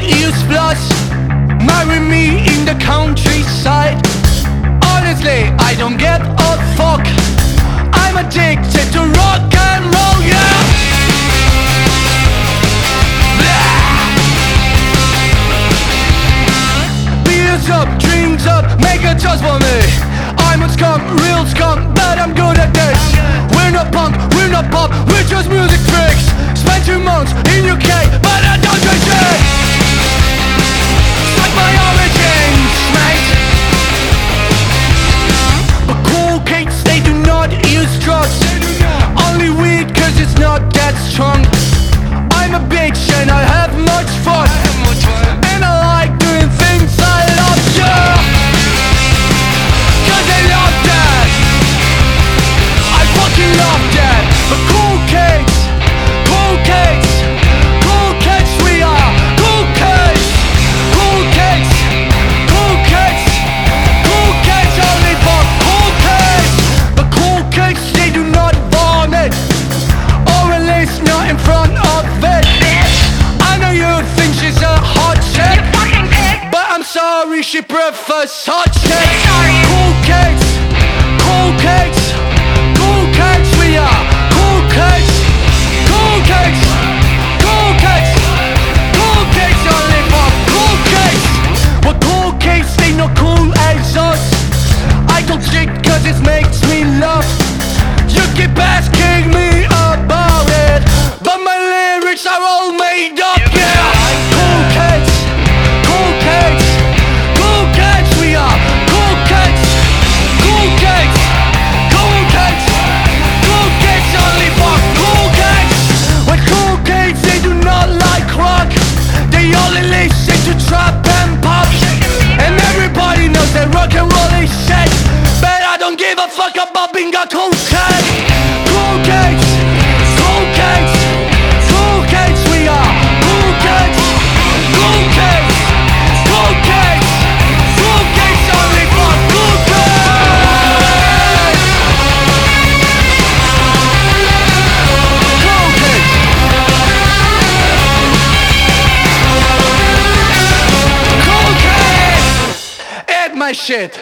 blood is flush? Marry me in the countryside. Honestly, I don't get a fuck. I'm addicted to rock and roll, yeah. Beers up, drinks up, make a toast for me. I'm a scum, real scum, but I'm good at this. We're not punk, we're not pop, we're just music freaks. Spend two months in UK, least not in front of it. I know you think she's a hot chick. You fucking pig! But I'm sorry, she prefers hot chicks. Trap and pop. And everybody knows that rock and roll is shit, but I don't give a fuck about being a cool kid. My shit.